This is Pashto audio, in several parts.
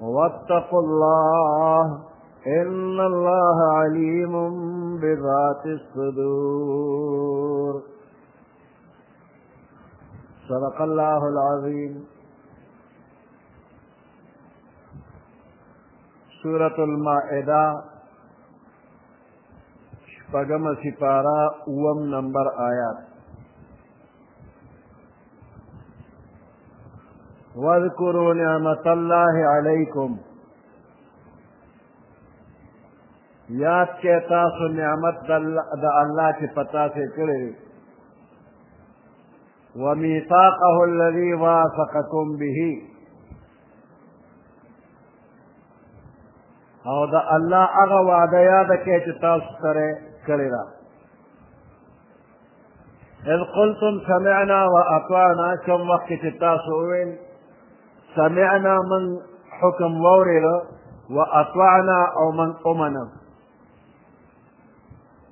واتقوا الله ان الله عليم بذات الصدور صدق الله العظيم سورة المائدة شپگم سپارا اوم نمبر آیات واذکروا نعمت الله علیکم یاد کې تاسو نعمت د الله چې پتا سي کړی وميثاقه الذي واثقكم به او د الله هغه وعده یاد کې چې تاسو سره کړی را اذ قلتم سمعنا واطعنا کوم وخت چې تاسو وویل سمعنا من حکم واورېده واطعنا او من امنه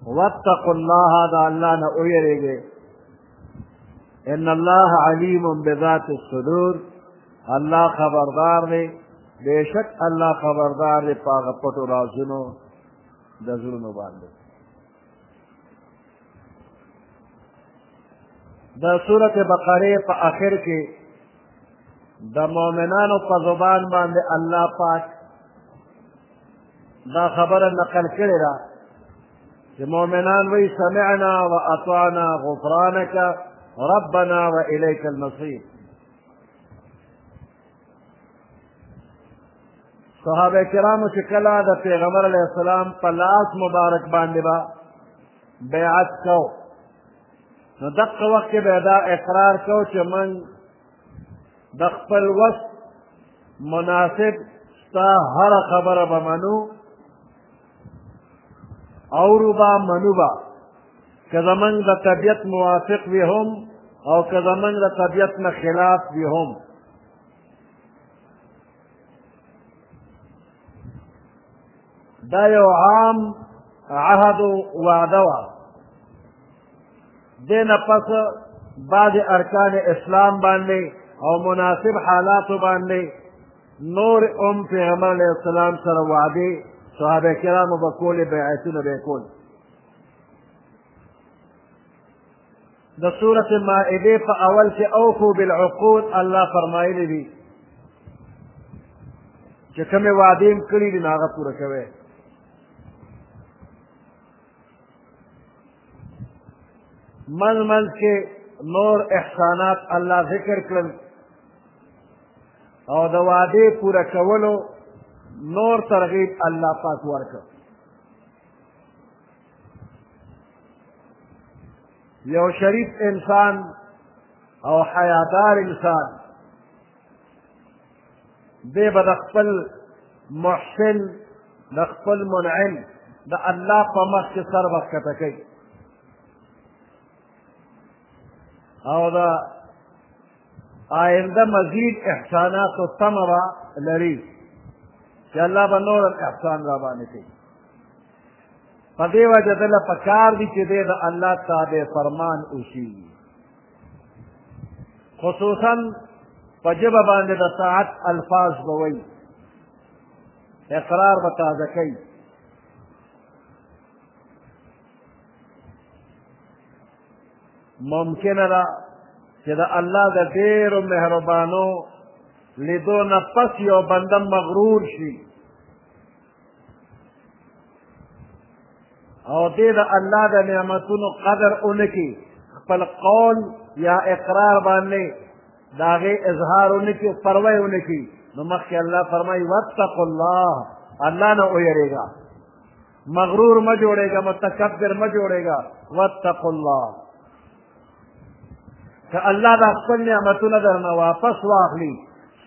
واتقوا الله دا الله نه ویریږي ان الله علیم بذات الصدور الله خبردار دی بېشک الله خبردار دی په هغه پټو رازونو د زړونو باندې د سورت بقره په آخر کې د مؤمنانو په زبان باندې الله پاک دا خبره نقل کړې ده چې مؤمنان وی سمعنا و اطعنا غفرانک ربنا و الیک المصیر صحابه کرامو چې کله د پیغمبر علیه السلام په لاس مبارک باندې به بیعت کو نو دقه وخت کې به دا اقرار کو چې من د خپل وس مناسب ستا هره خبره به منو اورو با منو با که زمونږ د طبیعت موافق وي هم او که زمونږ د طبیعت نه خلاف وي هم دا یو عام عهد و وعده وه دې نه پس بعضې ارکان اسلام باندې او مناسب حالاتو باندې نور هم پیغمبر علیه السلام سره وعدې صحابه کرامو به کولې بیعتونه به یې کول د سورت مائده په اول کې اوفو بالعقود الله فرمایلی دي چې کومې وعدې هم کړي دي نو هغه پوره کوی منځ منځ کې نور احسانات الله ذکر کړل او د وعدې پوره کولو نور ترغیب الله پاک ورکړ یو شریف انسان او حیادار انسان دی به د خپل محسن د خپل منعم د الله په مخ کې سر وښکته کوي او د آینده مزید احسانات و تمه به لري چې الله به نور احسان را باندې کوي په دې وجه دله په کار دي چې دی د الله تابع فرمان وشي خصوصا په ژبه باندې د ساعت الفاظ به وایي اقرار به تازه کوي ممکنه ده چې د الله د ډېرو مهربانو لیدو نه پس یو بنده مغرور شي او دې د الله د نعمتونو قدر اونکي خپل قول یا اقرار باندې د هغې اظهار اونکي پروا یې اونکي نو مخکې الله فرمایي واتقوا الله الله نه ویرېږه مغرور مه جوړېږه متکبر مه جوړېږه واتقوا الله که الله دا خپل نعمتونه درنه واپس واخلي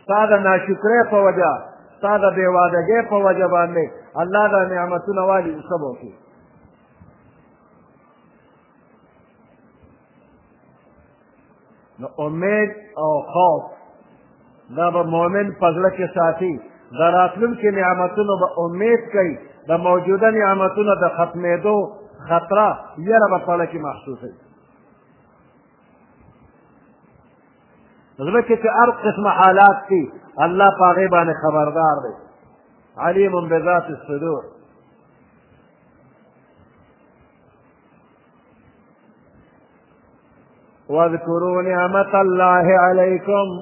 ستا د ناشکرۍ په وجه ستا د بېوادګۍ په وجه باندې الله دا نعمتونه والي څه به وکړي نو امید او خوف دا به مؤمن په زړه کې ساتي د راتلونکي نعمتونو به امید کوي د موجوده نعمتونو د ختمېدو خطره یره به پړه کې محسوسوي زړه کې چې هر قسمه حالات دي الله په هغې باندې خبردار دی علیم بذات الصدور واذکروا نعمت الله علیکم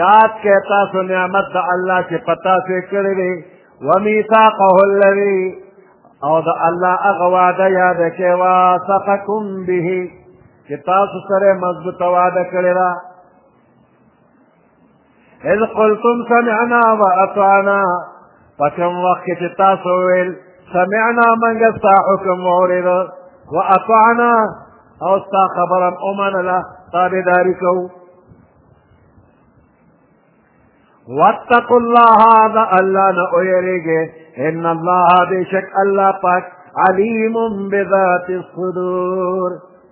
یاد کې تاسو نعمت د الله چې پتا سي کړې وي ومیثاقه الذی او د الله هغه وعده یاد کې واثقکم به چې تاسو سره مضبوط وعده کړی اذ قلتم سمعنا واطعنا فكم وقت تاسو ویل سمعنا من قصا حكم وعرض واطعنا او ستا خبرم اومنله تابعداري کوو واتقوا الله هذا الله نؤيريك ان الله بشك الله پاک علیم بذات الصدور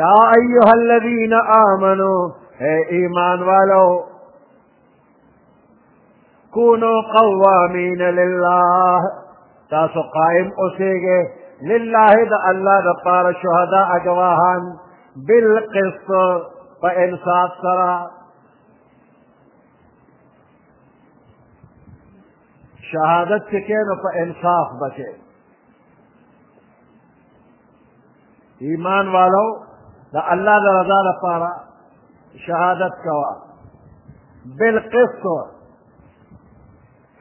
یا ایها الذین آمنو اے ایمان والو کونو قوامین لله تاسو قائم اوسېږئ لله د الله د پاره شهدا اګواهان بالقسط په انصاف سره شهادت چې کې نو په انصاف به کې ایمان والو د الله د رضا لپاره شهادت کوه بالقسط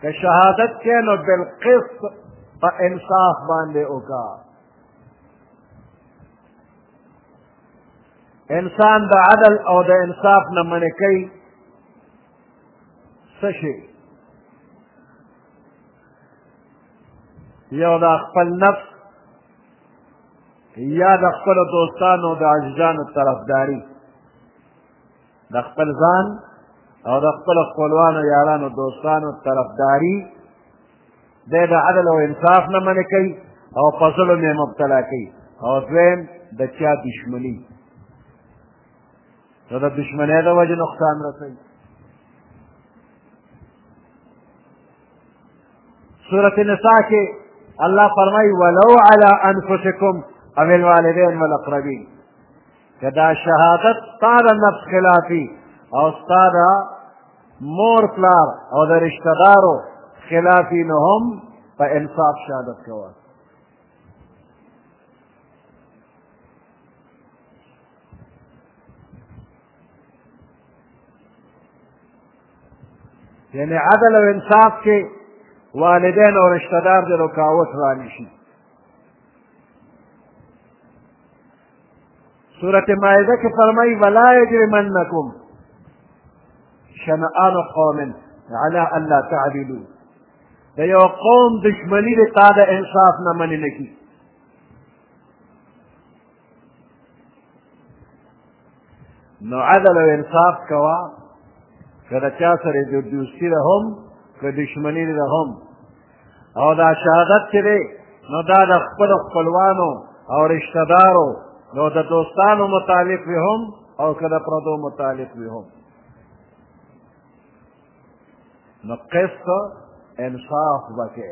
که شهادت کې نو بالقسط په انصاف باندې وکا انسان د عدل او د انصاف نه منې کوي څه شي یو د خپل نفس یا د خپل دوستانو د عزیزانو طرفداري د خپل ځان او د خپل خپلوانو یارانو دوستانو طرفداري دی د عدل او انصاف نه منې کوي او په ظلم یې مبتلا کوي او دویم د چا دشمني نو د دشمنۍ د وجې نقصان رسوي سورة نساء کې الله فرمایي ولو علی انفسکم او الوالدین والاقربین که دا شهادت ستا د نفس خلافي او ستا د مور پلار او د رشته دارو خلافي نو هم په انصاف شهادت کوه یعنی عدل او انصاف کې والدین او رشتہ دار د رکاوټ رانی شي سورت مائده کې فرمایي ولا یجرمنکم شنآن قوم على الله تعدلوا د یو قوم دشمنی د تا د انصاف نه مننه کی نو عدل او انصاف کوا که د چا سره د دوستي ده هم که دشمني ده هم او دا شهادت چې دی نو دا د خپلو خپلوانو او رشته دارو نو د دوستانو متعلق وي هم او که د پردو متعلق وي هم نو قسط انصاف بکې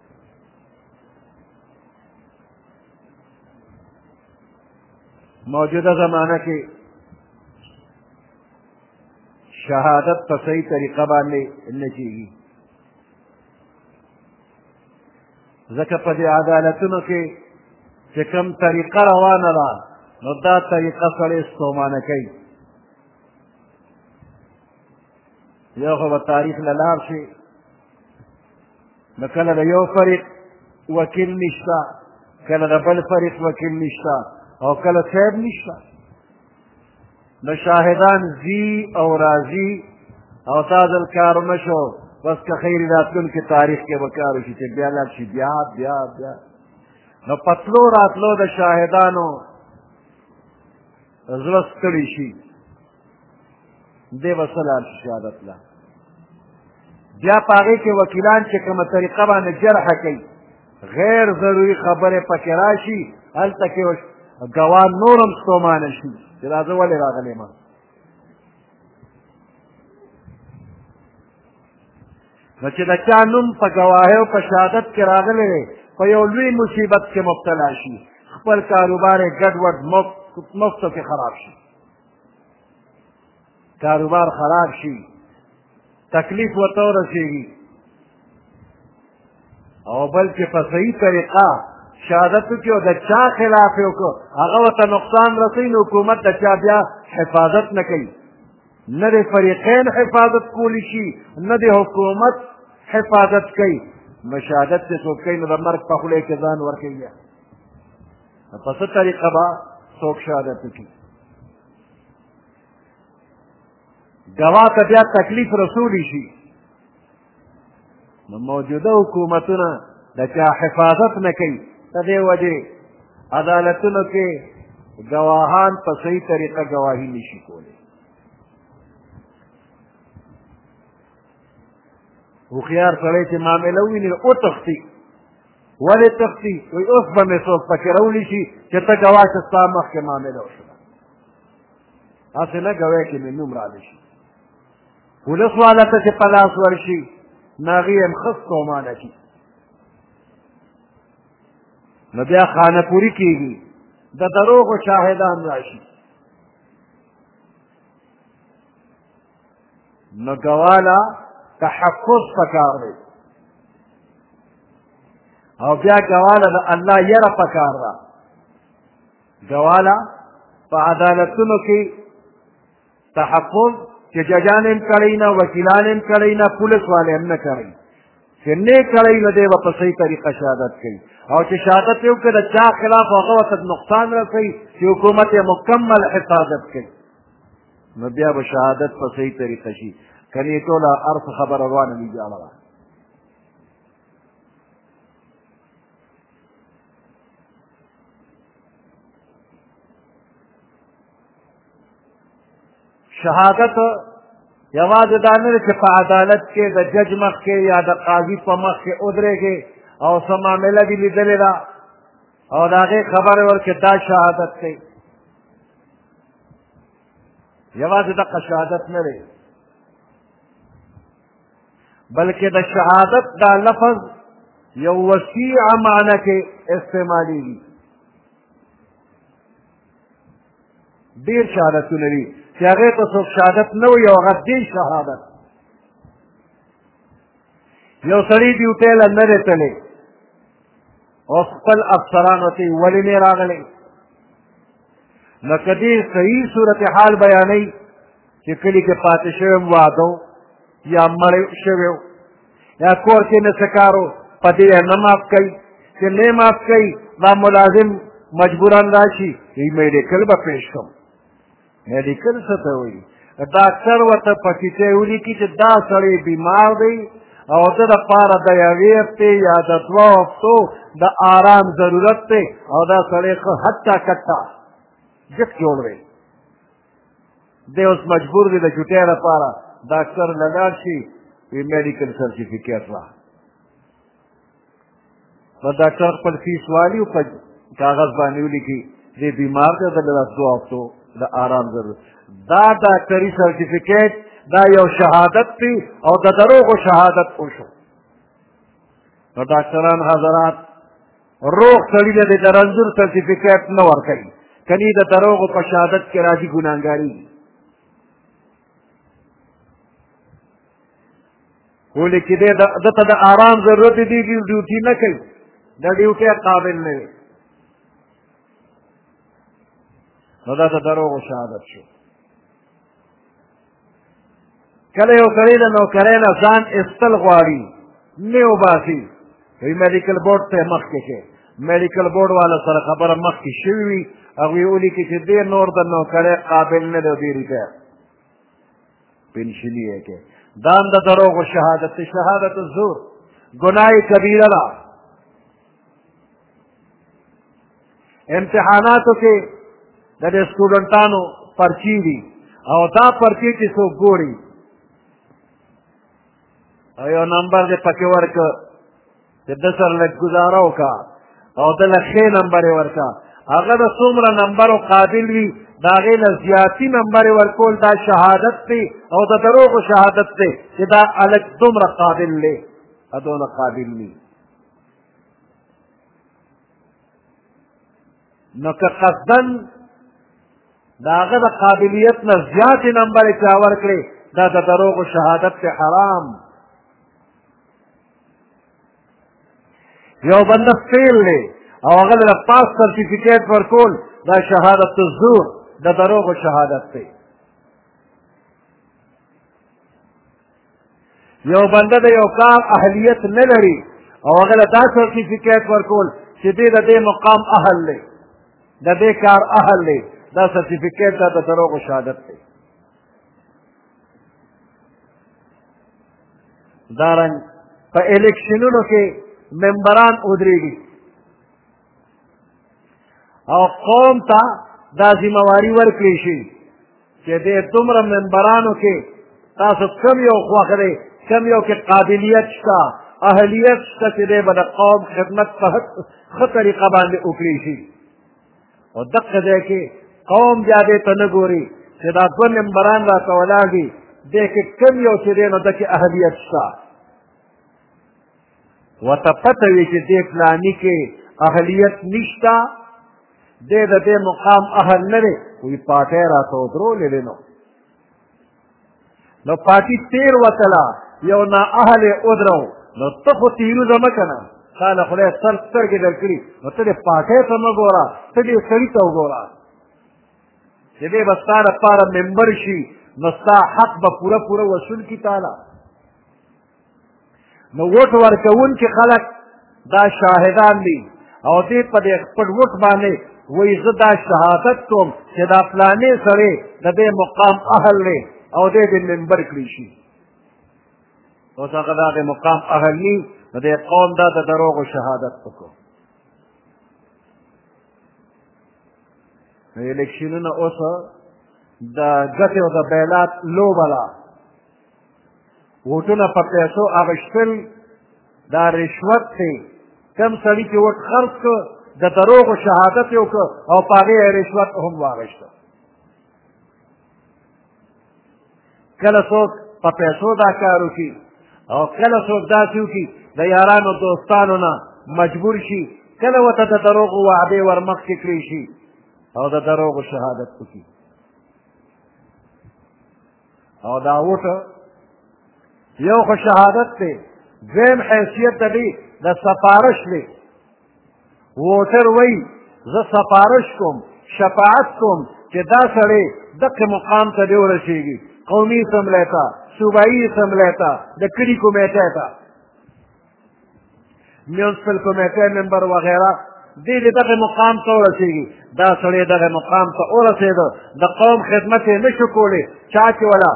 موجوده زمانه کې شهادت په صحیح طریقه باندې نه کېږي ځکه په دې عدالتونو کې چې کوم طریقه روانه ده نو دا طریقه سړی ستومانه کوي یو خو به تاریخ له لار شي نو کله د یو فریق وکیل نشته کله د بل فریق وکیل نشته او کله صاحب نشته نو شاهدان زی او راضی او تازه کار نشو بس که خیر راتلونکي تاریخ کې به کار وشي چې بیا لاړ شي بیا بیا بیا نو پتلو راتلو د شاهدانو زړه ستړی شي دی به څه لاړ شي شهادت له بیا په هغې کې وکیلان چې کومه طریقه باندې جرح کوي غیر ضروري خبرې پکې راشي هلته کې ګواه نور هم ستومانه شي چې دا زه ولې راغلی ما نو چې د چا نوم په ګواهۍ او په شهادت کې راغلی دی په یو لوی مصیبت کې مبتلا شي خپل کاروبار یې ګډوډ مفتو کې خراب شي کاروبار خراب شي تکلیف ورته ورسېږي او بل چې په صحیح طریقه شهادت وکړي او د چا خلاف یې وکړو هغه ورته نقصان رسوي نو حکومت د چا بیا حفاظت نه کوي نه د فریقین حفاظت کولی شي نه د حکومت حفاظت کوي نو شهادت چې څوک کوي نو د مرګ په خوله کې ځان ورکوي په څه طریقه به څوک شهادت وکړي ګواه ته بیا تکلیف رسولی شي نو موجوده حکومتونه د چا حفاظت نه کوي د دې وجې عدالتونو کې ګواهان په صحیح طریقه ګواهي نشي کولی هوښیار سړی چې معامله وویني وتښتي ولې تښتي وایي اوس به مې څوک پکې راوړي شي چې ته ګواه چې ستا مخکې معامله وشوه هسې نه ګواه کې مې نوم رالی شي ولس والا ته چې په لاس ورشي نو هغوی هم ښه ستومانه کړي نو بیا خانه پوري کېږي د دروغو شاهدان راشي نو ګواله تحفظ پکار دی او بیا ګواله د الله یره پکار ده ګواله په عدالتونو کې تحفظ چې ججان هم کړی نه وکیلان هم کړی نه پولیس والے هم نه کړی چې نه کړی نه دی به په صحیح طریقه شهادت کوي او چې شهادت یې وکړي د چا خلاف هغه ورته نقصان رسوي چې حکومت یې مکمل حفاظت کوي نو بیا به شهادت په صحیح طریقه شي که نه ټوله هر څه خبره روانه وي جاړه ده شهادت یوازې دا نه چې په عدالت کې د جج مخ کې یا د قاضي په مخ کې ودرېږې او څه معامله دې لیدلې ده او د هغې خبرې ورکړې دا شهادت دی یوازې دغه شهادت نه دی بلکې د شهادت دا لفظ یو وسیع معنی کې استعمالیږي ډېر شهادتونه وي چې هغې ته څوک شهادت نه وي او هغه دې شهادت یو سړی ډیوټۍ له نه دی تللی او خپل افسرانو ته ولې نه راغلی نو که دې صحیح صورتحال بیانوي چې کلي کې پاتې شوی واده یا مړی شوی یا کور کې نه څه کار و په دې یې نه معاف کوي چې نه معاف کوي دا ملازم مجبورا راشي یې میډیکل به پېښ کوم میډیکل څه ته وایي ډاکټر ورته په ټیټۍ ولیکي چې دا سړی بیمار دی او د لپاره د یوې هفتې یا د دوه هفتو د آرام ضرورت دی او دا سړی ښه حتی کټه جک جوړ دی دی اوس مجبور دی د چوټۍ لپاره ډاکټر له لاړ شي وي میډیکل سرټیفیکیټ را نو ډاکټر خپل فیس والي او په کاغذ باندې ولیکي دی بیمار دی د له دوه هفتو د آرام ضرورت دا ډاکټري سرټیفیکیټ دا یو شهادت دی او د دروغو شهادت وشو نو ډاکټران حضرات روغ سړي له د رنځور سرټیفیکیټ نه ورکوي کني د دروغو په شهادت کې راځي ګناهګاري خو لیکي دی ده ته د آرام ضرورت دی دی ډیوټي نه کوي د ډیوټي قابل نه وي نو دا د دروغو شهادت شو کله یو سړی د نوکرۍ نه ځان ایستل غواړي نه وباسي وایي میډیکل بورډ ته یې مخکې کړي میډیکل بورډ والا سره خبره مخکې شوې وي هغوی یې ولیکي چې دې نور د نوکرۍ قابل نه دی دې ریټایر پنشني یې کړي دا هم د دروغو شهادت شهادت الزور ګناه کبیره ده امتحاناتو کې د دې سټوډنټانو پرچی دي او دا پرچی چې څوک ګوري او یو نمبر دې پکې ورکړه چې د سر لږ ګزاره وکړه او د له ښې نمبر یې ورکړه هغه د څومره نمبرو قابل وي د هغې نه زیاتي نمبر یې ورکول دا شهادت دی او د دروغو شهادت دی چې دا هلک دومره قابل دی دونه قابل وي نو که قصدن د هغه د قابلیت نه زیاتې نمبرې چا ورکړې دا د دروغو شهادت دی حرام یو بنده فیل دی او هغه له پاس سرټیفیکیټ ورکول دا شهادت الزور د دروغو شهادت دی یو بنده د یو کار اهلیت نه لري او هغه له دا سرټیفیکیټ ورکول چې دی د دې مقام اهل دی د دې کار اهل دی دا سرټیفیکیټ دا د دروغو شهادت دی دارنګ په الیکشنونو کې ممبران ودرېږي او قوم ته دا ذمہ واری ورکړي شي چې دې دومره منبرانو کې تاسو کم یو خوښ دی کم یو کې قابلیت شته اهلیت شته چې دې به د قوم خدمت په ښه طریقه باندې وکړي شي او دقه ځای کې قوم بیا دې ته نه ګوري چې دا دوه ممبران راته ولاړ دي دې کې کم یو چې دی نو دکې اهلیت شته ورته پته وي چې دې فلاني کې اهلیت نشته دی د دې مقام اهل نه دی وی پاټی راته ودرولې دی نو نو پاټي تیر وتله یو نا اهل یې ودرو نو ته خو تیروزه مه که نه تا له خدای سر سترګې در کړي نو ته دې پاټی ته مه ګوره ته دې سړي ته وګوره چې دې به ستا لپاره ممبر شي نو ستا حق به پوره پوره وصول کړي تاله نو ووټ ورکوونکي خلک دا شاهدان دي او دې په دې خپل ووټ باندې وایي زه دا شهادت کوم چې دا فلانې سړی د دې مقام اهل دی او دې دې ممبر کړی شي اوس هغه د هغې مقام اهل ني نو دې قوم دا د دروغو شهادت وکړو نو الیکشنونه اوس د ګټې او د بیلات لوبه ده ووټونه په پیسو اغشتل دا رشوت دی کم سړي چې وټ خرڅ کړ د دروغو شهادت یې وکړ او په هغې یې رشوت هم واغشته کله څوک په پیسو دا کار وکړي او کله څوک داسې وکړي د یارانو دوستانو نه مجبور شي کله ورته د دروغو وعدې ورمخکې کړی شي او د دروغو شهادت وکړي او دا وټه یو خو شهادت دی دویم حیثیت د دی د سفارش دی ووټر وایي زه سفارش کوم شفاعت کوم چې دا سړی دقه مقام ته دی ورسېږي قومي اسمبلی ته صوبایي اسمبلی ته د کلي کمیټې ته میونسپل کمیټې ممبر وغیره دی د دغه مقام ته ورسېږي دا سړی دغه مقام ته ورسېده د قوم خدمت یې نه شو کولی چا چې ولا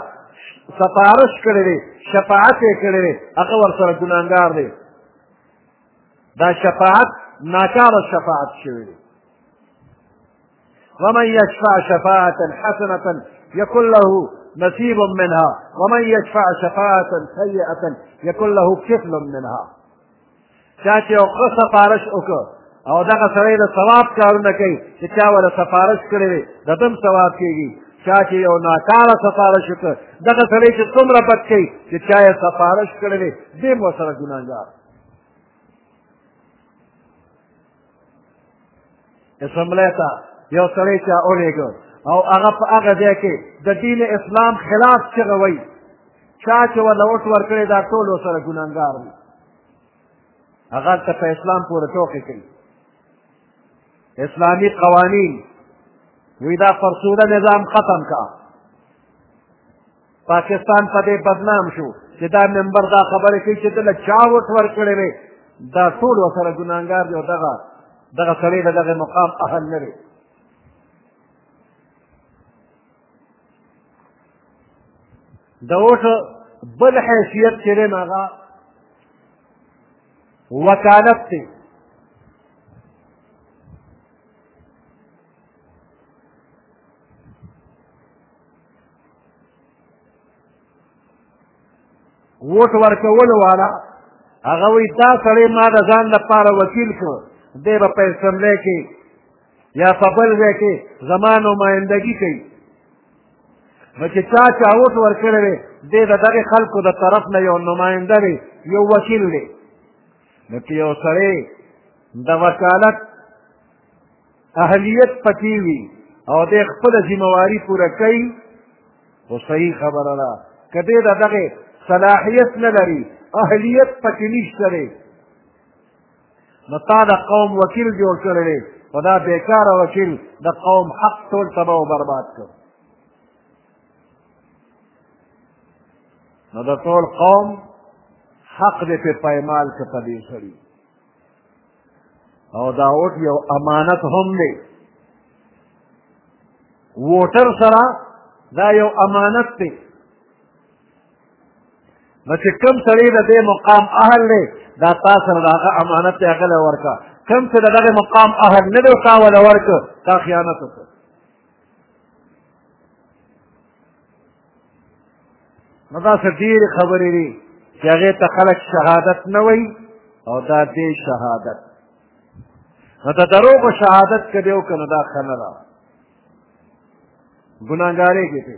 سفارش کړی دی شفاعت یې کړی دی هغه ورسره ګناهګار دی دا شفاعت ناکاره شفاعت شوی دی ومن يشفع شفاعة حسنة يكن له نصيب منها ومن يشفع شفاعة سيئة يكن له كفل منها چا چې یو ښه سفارش وکړ او دغه سړی د ثواب کارونه کوي چې چا ورله سفارش کړی وي د ده ثواب کېږي چا چې یو ناکاره سفارش وکړ دغه سړی چې څومره بد کوي چې چا یې سفارش کړی وي دې هم ورسره ګناهګار اسمبلۍ ته یو سړی چا ولېږه او هغه په هغه ځای کې د دین اسلام خلاف چغه وایي چا چې ورله اوټ ورکړی دا ټول ورسره ګنهګار دي هغه ته په اسلام پورې ټوکې کوي اسلامي قوانین وی دا فرسوده نظام ختم کا پاکستان په دې بدنام شو چې دا ممبر دا خبرې کوي چې ته له چا وټ ورکړی دی دا ټول ورسره ګناهګار دی او دغه دغه سړی د دغه مقام اهل نه دی د اوټ بل حیثیت چې دی نو هغه وکالت دی ووټ ورکولو والا هغه وایي دا سړی ما د ځان لپاره وکیل کړ دی به په اسمبلۍ کې یا په بل ځای کې زما نمایندګي کوي نو چې چا چا ووټ ورکړی دی دی د دغې خلکو د طرف نه یو نماینده دی یو وکیل دی نو که یو سړی د وکالت اهلیت پکې وي او د خپل ذمہواری پوره کوي او صحیح خبره ده کدی دا دغه صلاحیت نه لري اهلیت پکې نشته دی نو تا د قوم وکیل جوړ کړی دی او دا بیکاره وکیل د قوم حق ټول تباه او برباد کړ نو د ټول قوم حق دې په پایمال کې په دې سړي او دا ووټ یو امانت هم دی ووټر سره دا یو امانت دی نو چې کوم سړی د دې مقام اهل دی دا تا سره د هغه امانت دی هغه له ورکه کوم چې د دغه مقام اهل نه دی تا وله ورکه تا خیانت وکړ نو دا څه ډېرې خبرې دي چې هغې ته خلک شهادت نه وایي او دا دې شهادت نو د دروغو شهادت که دې وکړه نو دا ښه نه ده ګناهګارې کې پې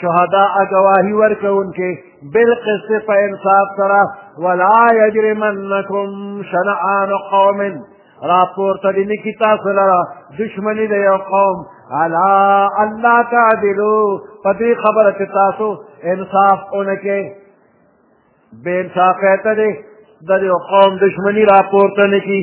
شهدا اګواهی ورکوونکې بالقسط په انصاف سره ولا یجرمنکم شنعان قوم راپورته دې نه کی تاسو لره دشمنی د یو قوم علا الله تعدلو په دې خبره چې تاسو انصاف اونکه بے انصافه ته دې د یو قوم دشمنی راپورته نه کی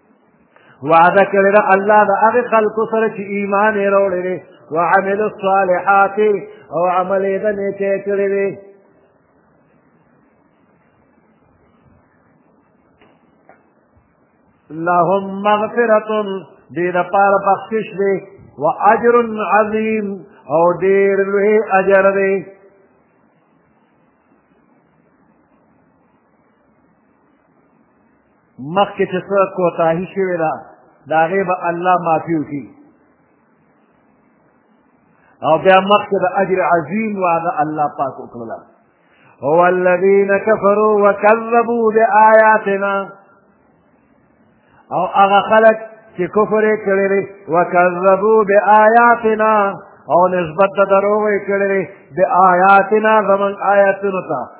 وعده کړې ده الله د هغې خلکو سره چې ایمان یې راوړی دی وعملو الصالحات او عمل یې د نیکۍ کړی دی لهم مغفرة دې دپاره بخشش دی و اجر عظیم او ډېر لوی اجر دی مخکې چې څه کوتاهي شوې ده د هغې به الله معافي وکړي او بیا مخکې د اجر عظیم وعده الله پاک وکړله هو الذین کفروا وکذبوا بآیاتنا او هغه خلک چې کفر یې کړی دی وکذبوا بآیاتنا او نسبت د دروغ یې کړی دی بآیاتنا زموږ آیاتونو ته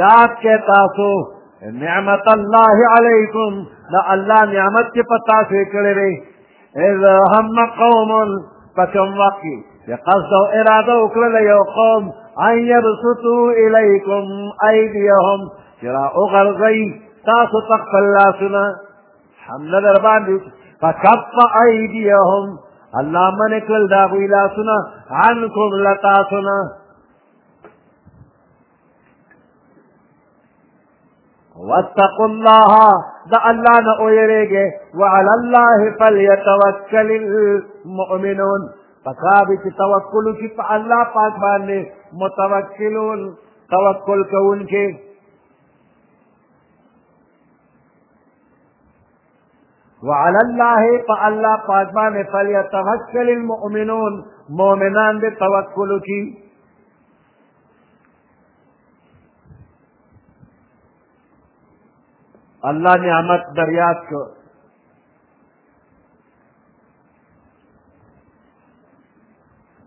یاد کې تاسو نعمت الله علیکم دا الله نعمت چې په تاسو یې کړی دی اذ هم قوم په کوم وخت کې چې قصد او اراده وکړله یو قوم ان یبسطو الیکم ایدیهم چې را وغورځوي تاسو ته خپل لاسونه حمله در باندې فکف ایدیهم الله منې کړل د هغوی لاسونه عنکم له تاسو نه واتقوا الله دا الله نه اوریږي وعلى الله فليتوكل المؤمنون پکار چې توکل کی په الله پاک باندې متوکلون توکل کوونکي وعلى الله فالله پاک باندې فليتوکل المؤمنون مؤمنان دې توکل کی الله نعمت دریاد کو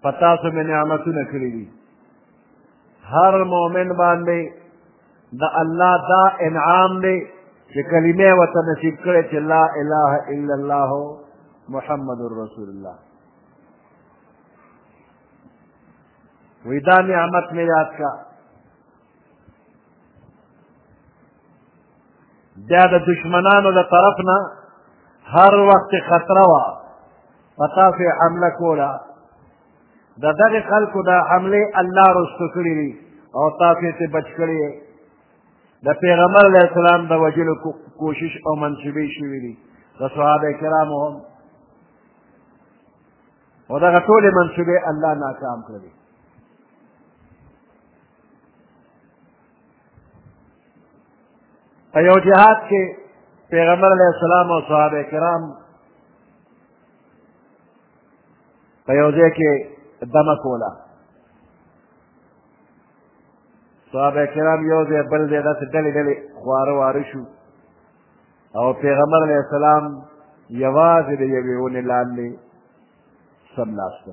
پتا سو مې نعمتونه کړی دي هر مؤمن باندې د الله دا انعام دی چې کلمه وته نصیب کړي چې لا اله الا الله محمد رسول الله وی دا نعمت مې یاد کا بیا د دشمنانو د طرف نه هر وخت خطره وه په تاسې حمله کوله د دغه خلکو دا حمله الله رستو کړي دي او تاسو ته بچ کړي د پیغمبر علیه السلام د وجلو کوشش او منصوبې شوي دي د صحابه کرامو هم او دغه ټولې منصوبې الله ناکام کړلې په یو جهاد کې پیغمبر علیه السلام او صحابه کرام په یو ځای کې دمه کوله صحابه کرام یو ځای بل ځای داسې ډلې ډلې خواره واره شو او پیغمبر علیه السلام یوازې د یوې ونې لاندې څملاست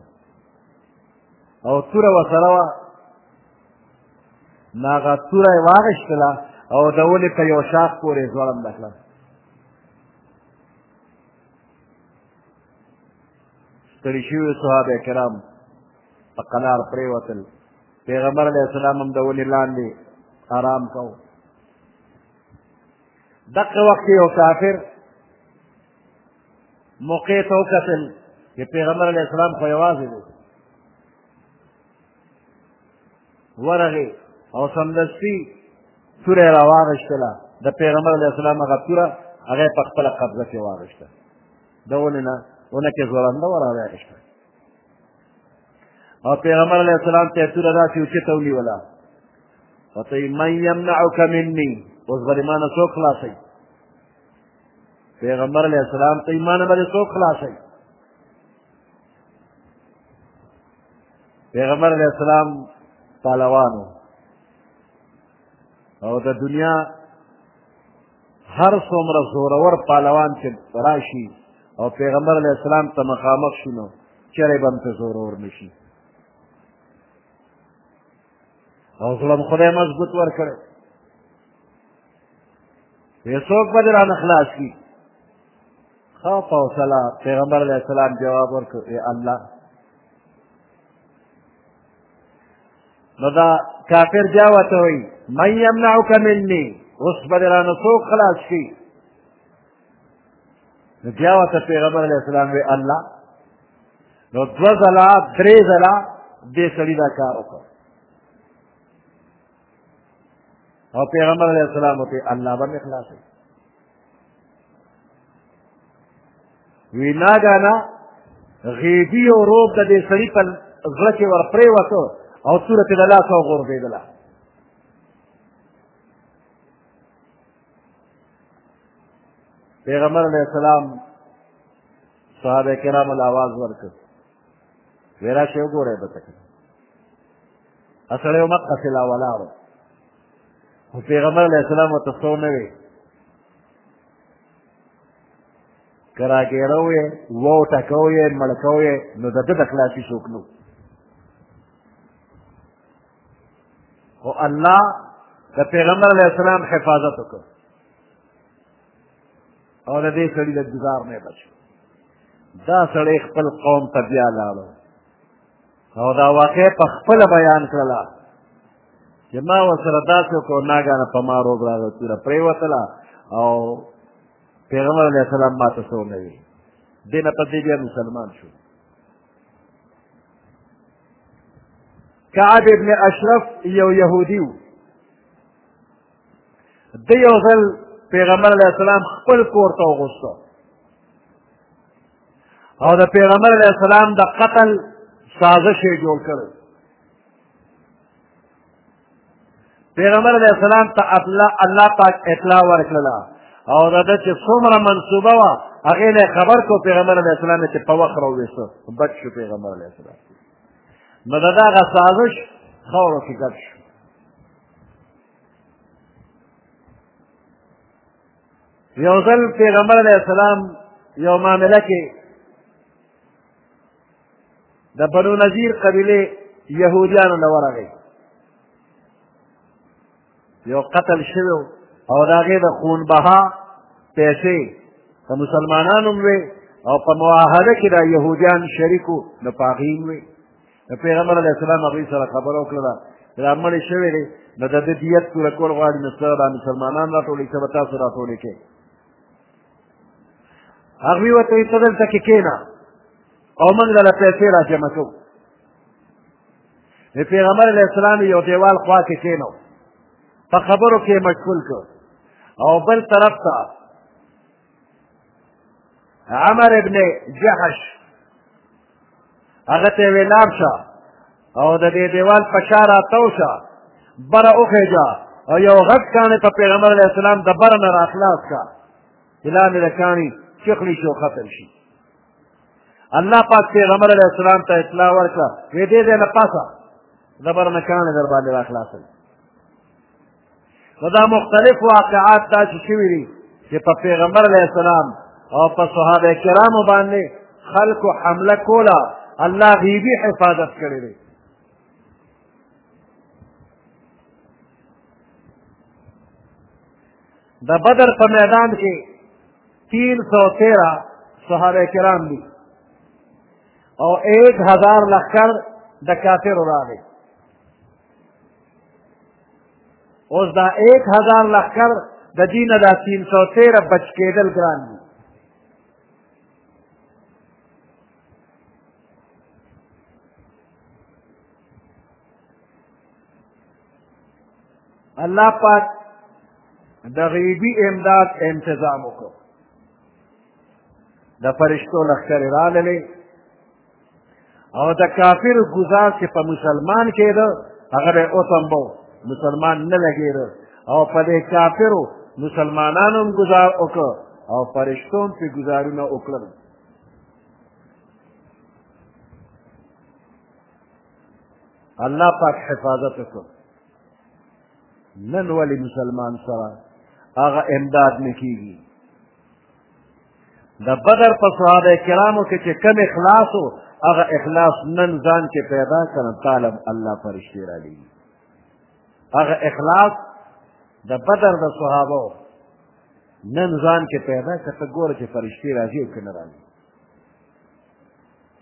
او توره ورسره وه نو هغه توره یې واخېستله او د ونې په یو شاخ پورې یې ځوړنده کړه ستړي شوي صحابه کرام په قلار پرېوتل پیغمبر علیه السلام هم د ونې لاندې آرام کوو دقه وخت یو کافر موقع ته وکتل چې پیغمبر علیه السلام خو یوازې دی ورغې او سمدستي توره یې راواغېستله د پیغمبر علیه السلام هغه توره هغه یې په خپله قبضه کې واغېسته د ونې نه ونه کې ځوړنده وراوېغېسته او پیغمبر علیه السلام ته یې توره داسې اوچته ونیوله فتوی من یمنعک منی اوس به ما نه څوک خلاصوي پیغمبر علیه السلام ته ما نه به څوک خلاصوي پیغمبر علیه السلام پهلوانو او د دنیا هر څومره زورور پهلوان چې راشي او پیغمبر علیه السلام ته مخامخ شي نو چېرې به هم ته زورور نه شي او زړه مو خدای مضبوط ورکړی وی څوک به دې رانه خلاص کړي ښه فوصله پیغمبر علیه السلام جواب ورکړ ای الله نو دا کافر بیا ورته وایي من یمنعک مني اوس به دې رانه څوک خلاص کړي نو بیا ورته پیغمبر علیه السلام وی الله نو دوه ځله درې ځله دې سړي دا کار وکړ او پیغمبر علیه السلام ته الله باندې خلاص وی ناګانا غیبی او روب د دې سړي په زړه کې ور پرېوته او سورت د لاسه وغورځېدله پیغمبر علیه السلام صحابه کرام له اواز ورکړ وی راشئ وګورئ به ته کړه سړی مقصې لا ولاړ خو پیغمبر علیه السلام ورته څو نه وی که راګېره وې وو ټکو یې مړکو یې نو د ده د خلاصي څوک نو خو الله د پیغمبر علیه السلام حفاظت وکړ او د دې سړي د ګزار نه بچ دا سړی خپل قوم ته بیا لاړو او دا واقع په خپل بیان کړله چې ما ورسره داسې وکړو ناګانه په ما روب راغله توره پرېوتله او پیغمبر علیه السلام ما ته څه ونه وي دې نه پدې بیا مسلمان شو کعب ابن اشرف یو یهودی و د یو ځل پیغمبر علیه السلام خپل کور ته وغوښته او د پیغمبر علیه السلام د قتل سازش یې جوړ کړی پیغمبر علیه السلام ته الله پاک اطلاع ورکړله او د ده چې څومره منصوبه وه هغې له خبر کو پیغمبر علیه السلام یې چې په وخت راوویسته بچ شو پیغمبر علیه السلام نو د دغه سازش خاورو کې ګډ شو یو ځل پیغمبر علیه السلام یو معامله کې د بنو نذیر قبیله یهودیانو نه ورغی یو قتل شوی او د هغې د خون بها پیسې د مسلمانانو وې او په معاهده کې دا یهودیان شریکو نو په هغې هم وې د پیغمبر علیه السلام هغوی سره خبره وکړله چې دا مړې شوی دی نو د ده دیت پوره کول غواړي نو څه دا مسلمانان راټولوي څه به تاسو راټولې کړئ هغوی ورته وایي ته دلته کې کښېنه او موږ دله پیسې را جمع کوو د پیغمبر علیه السلام یو دیوال خوا کې کښېنو په خبرو کې مشغول کړ او بل طرف ته عمر ابن جحش هغه ته وې لار شه او د دې دیوال په شا راتاو شه بره وخېږه او یو غږ کاڼی په پیغمبر علیه السلام د بره نه راخلاص کړه چې لاندې د کاڼي چخلی شي او ختم شي الله پاک پیغمبر علیه السلام ته اطلاع ورکړه وې دې ځای نه پاسه د بره نه کاڼی در باندې راخلاصوي نو دا مختلف واقعات دا چې شوي دي چې په پیغمبر علیه السلام او په صحابه کرامو باندې خلکو حمله کوله الله غیبي حفاظت کړی دی د بدر په میدان کې تین سو تیرہ صحابه کرام دي او ایک هزار لخر د کافر راغی اوس دا ایک هزار لښکر د دې نه دا تین سو تېره بچ کېدل ګران دي الله پاک د غیبی امداد انتظام وکړو د فرشتو لښکرې راللې او د کافر ګزار چې په مسلمان کېده هغه به اوسم به مسلمان نه لګېده او په دې کافرو مسلمانانو هم ګزار وکړ او فرشتو هم پرې ګزارونه وکړل الله پاک حفاظت وکړ نن ولې مسلمان سره هغه امداد نه کېږي د بدر په صحابه کرامو کې چې کم اخلاص و هغه اخلاص نن ځان کې پیدا کړم طالب الله فرشتې را لېږي هغه اخلاص د بدر د صحابه و نن ځان کې پیدا که ته ګوره چې فرشتې راځي او که نه راځي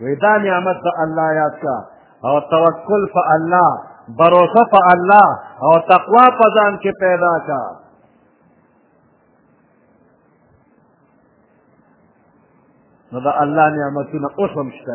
وی دا نعمت د الله یاد کا او توکل په الله بروسه په الله او تقوا په ځان کې پیدا کا نو د الله نعمتونه اوس هم شته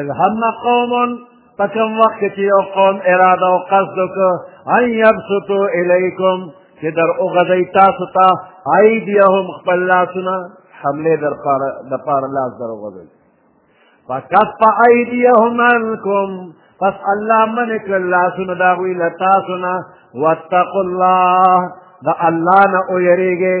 اذ هم قوم په کوم وخت کې چې یو قوم اراده او قصد وکړ ان یبسطو الیکم چې در وغځوي تاسو ته ایدیهم خپل لاسونه حملې در دپاره لاس در وغځوي فکف ایدیهم عنکم پس الله منې کړل لاسونه د هغوی له تاسو نه واتقوا الله د الله نه ویرېږئ